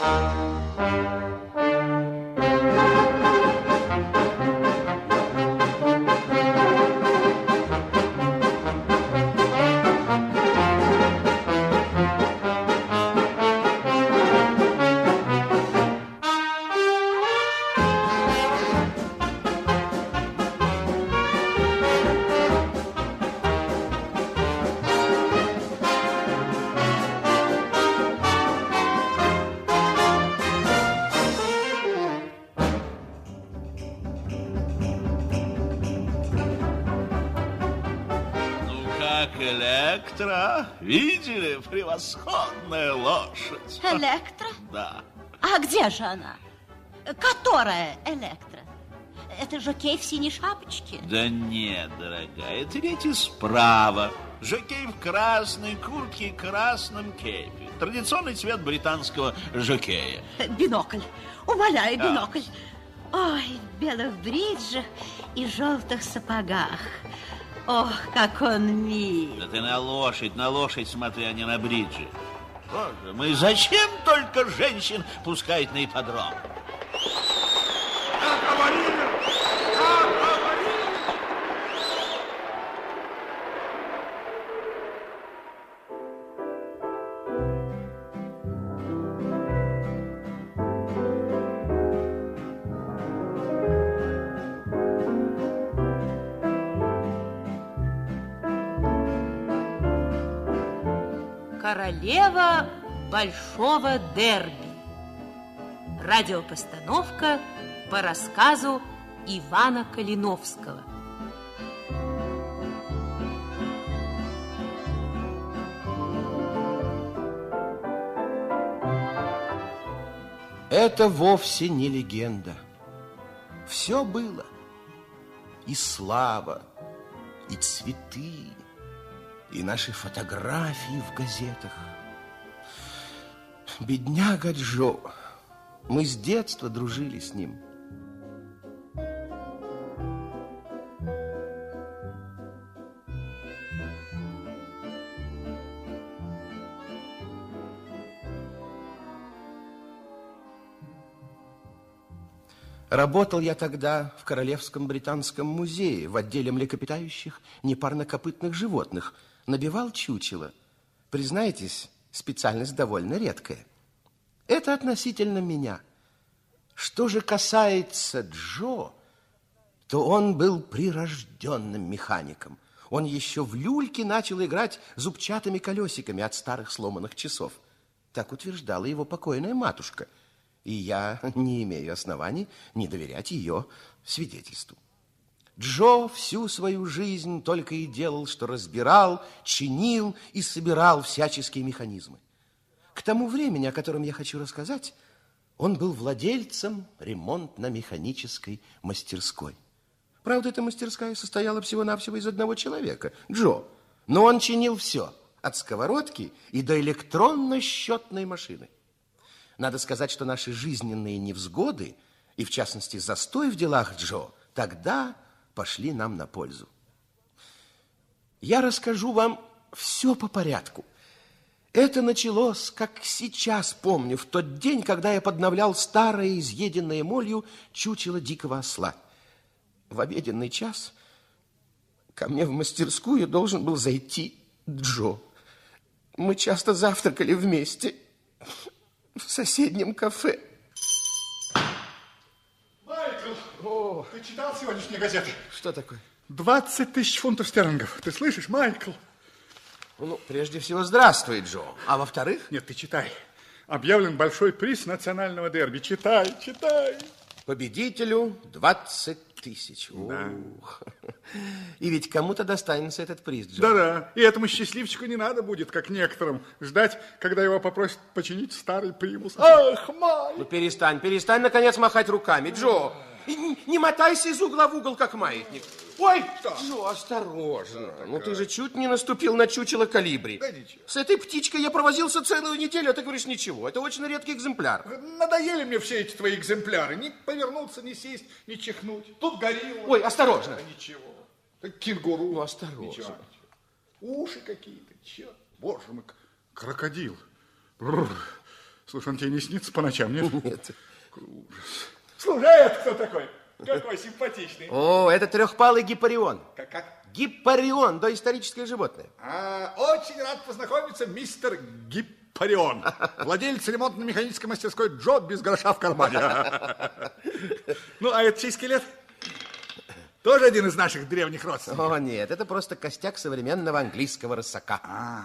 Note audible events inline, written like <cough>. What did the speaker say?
Ну, как электро? Видели? Превосходная лошадь. Электро? Да. А где же она? Которая электро? Это жокей в синей шапочке? Да нет, дорогая, третий справа. Жокей в красной куртке и красном кепе. Традиционный цвет британского жокея. Бинокль. Умоляю, бинокль. Ой, в белых бриджах и желтых сапогах. Ох, как он мил. Да ты на лошадь, на лошадь смотри, а не на бриджи. Боже мой, зачем только женщин пускать на ипподром? Королева большого дерби. Радиопостановка по рассказу Ивана Калиновского. Это вовсе не легенда. Все было. И слава, и цветы, и наши фотографии в газетах. Бедняга Джо. Мы с детства дружили с ним. Работал я тогда в Королевском британском музее в отделе млекопитающих непарнокопытных животных. Набивал чучело. Признайтесь, специальность довольно редкая. Это относительно меня. Что же касается Джо, то он был прирожденным механиком. Он еще в люльке начал играть зубчатыми колесиками от старых сломанных часов. Так утверждала его покойная матушка. И я не имею оснований не доверять ее свидетельству. Джо всю свою жизнь только и делал, что разбирал, чинил и собирал всяческие механизмы. К тому времени, о котором я хочу рассказать, он был владельцем ремонтно-механической мастерской. Правда, эта мастерская состояла всего-навсего из одного человека, Джо. Но он чинил все, от сковородки и до электронно-счетной машины. Надо сказать, что наши жизненные невзгоды, и в частности застой в делах Джо, тогда пошли нам на пользу. Я расскажу вам все по порядку. Это началось, как сейчас помню, в тот день, когда я подновлял старое, изъеденное молью чучело дикого осла. В обеденный час ко мне в мастерскую должен был зайти Джо. Мы часто завтракали вместе в соседнем кафе. Майкл, ты читал сегодняшние газеты? Что такое? 20 тысяч фунтов стерлингов. Ты слышишь, Майкл? Ну, прежде всего, здравствуй, Джо. А во-вторых, Нет, ты читай. Объявлен большой приз национального дерби. Читай, читай. победителю 20 тысяч. Ух. И ведь кому-то достанется этот приз, Джо. Да-да. И этому счастливчику не надо будет, как некоторым, ждать, когда его попросят починить старый примус. Ах, Майк! Ну, перестань, перестань, наконец, махать руками, Джо. И не- не мотайся из угла в угол, как маятник. Ой, Джо, осторожно. Ну, ты же чуть не наступил на чучело калибри. Да ничего. С этой птичкой я провозился целую неделю, а ты говоришь ничего. Это очень редкий экземпляр. Надоели мне все эти твои экземпляры. Не повернуться, не сесть, не чихнуть. Тут горилла. Ой, осторожно. Да ничего. Кенгуру. Ну, осторожно. Ничего, ничего. Уши какие-то, черт. Боже мой, крокодил. Бррр. Слушай, он тебе не снится по ночам, нет? Нет. Слушай, а это кто такой? Какой симпатичный. О, это трехпалый гипарион. Как, как? Гипарион, доисторическое животное. А, очень рад познакомиться, мистер Гиппарион. <laughs> Владелец ремонтно-механической мастерской Джо без гроша в кармане. <laughs> Ну, а это чей скелет? Тоже один из наших древних родственников. О, нет, это просто костяк современного английского рысака. А,